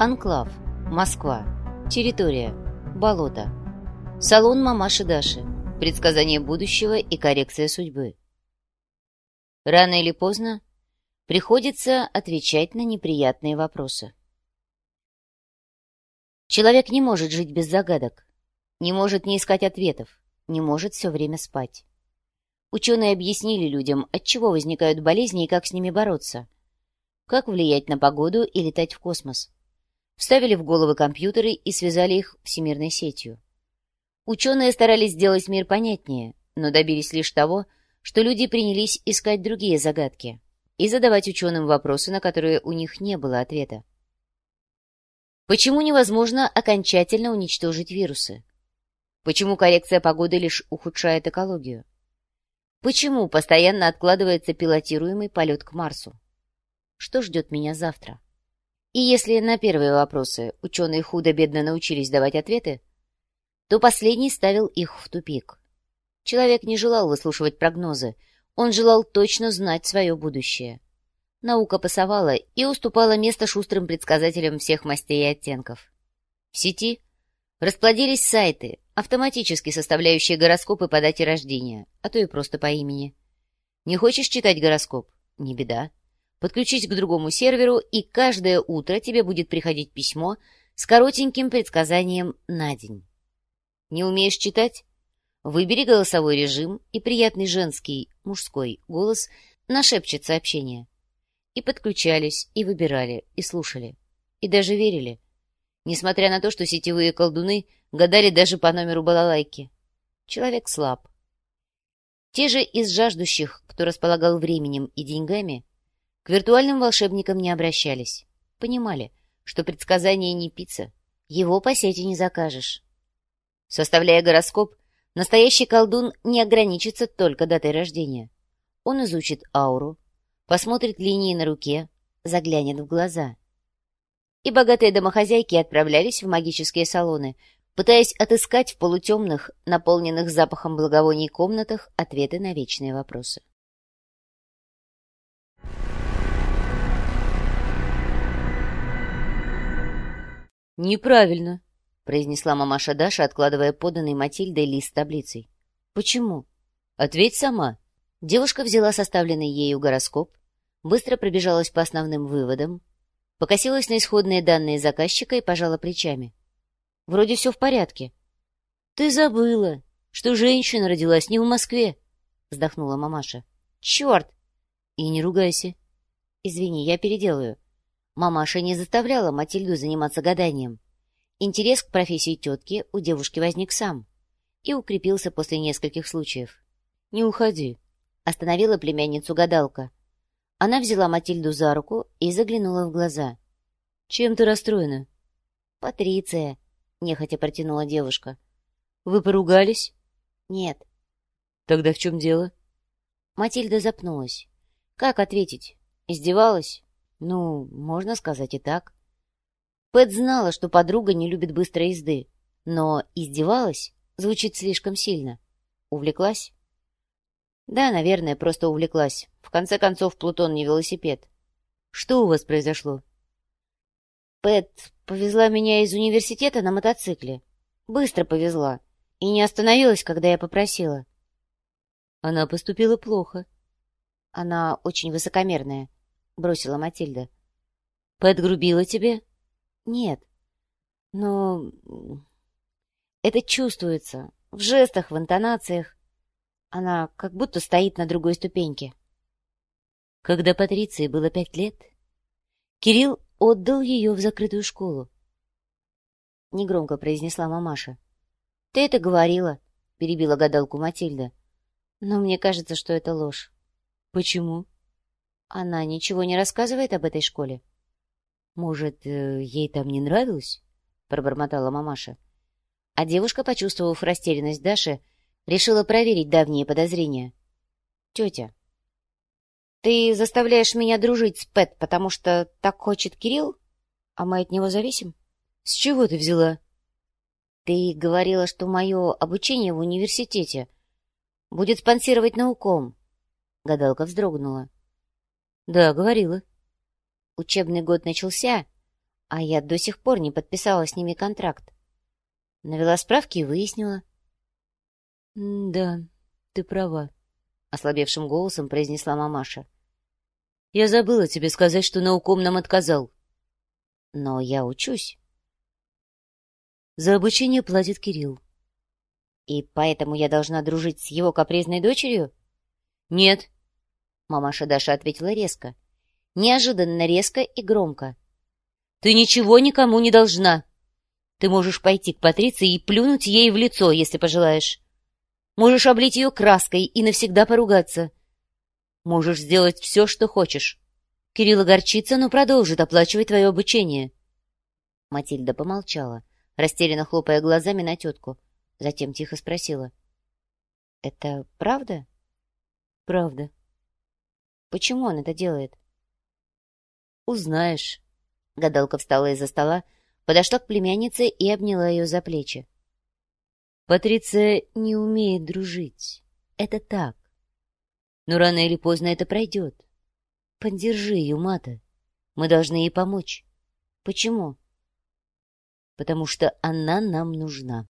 Анклав. Москва. Территория. Болото. Салон мамаши Даши. Предсказание будущего и коррекция судьбы. Рано или поздно приходится отвечать на неприятные вопросы. Человек не может жить без загадок, не может не искать ответов, не может все время спать. Ученые объяснили людям, от чего возникают болезни и как с ними бороться. Как влиять на погоду и летать в космос. Вставили в головы компьютеры и связали их всемирной сетью. Ученые старались сделать мир понятнее, но добились лишь того, что люди принялись искать другие загадки и задавать ученым вопросы, на которые у них не было ответа. Почему невозможно окончательно уничтожить вирусы? Почему коррекция погоды лишь ухудшает экологию? Почему постоянно откладывается пилотируемый полет к Марсу? Что ждет меня завтра? И если на первые вопросы ученые худо-бедно научились давать ответы, то последний ставил их в тупик. Человек не желал выслушивать прогнозы, он желал точно знать свое будущее. Наука пасовала и уступала место шустрым предсказателям всех мастей и оттенков. В сети расплодились сайты, автоматически составляющие гороскопы по дате рождения, а то и просто по имени. Не хочешь читать гороскоп? Не беда. Подключись к другому серверу, и каждое утро тебе будет приходить письмо с коротеньким предсказанием на день. Не умеешь читать? Выбери голосовой режим, и приятный женский, мужской голос нашепчет сообщение и подключались, и выбирали, и слушали, и даже верили, несмотря на то, что сетевые колдуны гадали даже по номеру балалайки. Человек слаб. Те же из жаждущих, кто располагал временем и деньгами, к виртуальным волшебникам не обращались, понимали, что предсказание не пицца, его по сети не закажешь. Составляя гороскоп, настоящий колдун не ограничится только датой рождения. Он изучит ауру, посмотрит линии на руке, заглянет в глаза. И богатые домохозяйки отправлялись в магические салоны, пытаясь отыскать в полутемных, наполненных запахом благовоний комнатах ответы на вечные вопросы. «Неправильно», — произнесла мамаша Даша, откладывая поданный Матильдой лист с таблицей. «Почему?» «Ответь сама». Девушка взяла составленный ею гороскоп, быстро пробежалась по основным выводам, покосилась на исходные данные заказчика и пожала плечами. Вроде все в порядке. — Ты забыла, что женщина родилась не в Москве, — вздохнула мамаша. — Черт! И не ругайся. Извини, я переделаю. Мамаша не заставляла Матильду заниматься гаданием. Интерес к профессии тетки у девушки возник сам и укрепился после нескольких случаев. — Не уходи, — остановила племянницу гадалка. Она взяла Матильду за руку и заглянула в глаза. «Чем ты расстроена?» «Патриция», — нехотя протянула девушка. «Вы поругались?» «Нет». «Тогда в чем дело?» Матильда запнулась. «Как ответить? Издевалась?» «Ну, можно сказать и так». Пэт знала, что подруга не любит быстрой езды, но «издевалась» звучит слишком сильно. Увлеклась? Да, наверное, просто увлеклась. В конце концов, Плутон не велосипед. Что у вас произошло? Пэт повезла меня из университета на мотоцикле. Быстро повезла. И не остановилась, когда я попросила. Она поступила плохо. Она очень высокомерная, бросила Матильда. Пэт грубила тебе? Нет. Но это чувствуется. В жестах, в интонациях. Она как будто стоит на другой ступеньке. Когда Патриции было пять лет, Кирилл отдал ее в закрытую школу. Негромко произнесла мамаша. — Ты это говорила, — перебила гадалку Матильда. — Но мне кажется, что это ложь. — Почему? — Она ничего не рассказывает об этой школе. — Может, э, ей там не нравилось? — пробормотала мамаша. А девушка, почувствовав растерянность Даши, Решила проверить давние подозрения. «Тетя, ты заставляешь меня дружить с Пэт, потому что так хочет Кирилл? А мы от него зависим?» «С чего ты взяла?» «Ты говорила, что мое обучение в университете будет спонсировать науком». Гадалка вздрогнула. «Да, говорила». Учебный год начался, А я до сих пор не подписала с ними контракт. Навела справки и выяснила. — Да, ты права, — ослабевшим голосом произнесла мамаша. — Я забыла тебе сказать, что науком нам отказал. — Но я учусь. За обучение платит Кирилл. — И поэтому я должна дружить с его капризной дочерью? — Нет. Мамаша Даша ответила резко. Неожиданно резко и громко. — Ты ничего никому не должна. Ты можешь пойти к Патриции и плюнуть ей в лицо, если пожелаешь. Можешь облить ее краской и навсегда поругаться. Можешь сделать все, что хочешь. Кирилл огорчится, но продолжит оплачивать твое обучение. Матильда помолчала, растерянно хлопая глазами на тетку. Затем тихо спросила. — Это правда? — Правда. — Почему он это делает? — Узнаешь. Гадалка встала из-за стола, подошла к племяннице и обняла ее за плечи. Патриция не умеет дружить. Это так. Но рано или поздно это пройдет. Поддержи ее, Мата. Мы должны ей помочь. Почему? Потому что она нам нужна.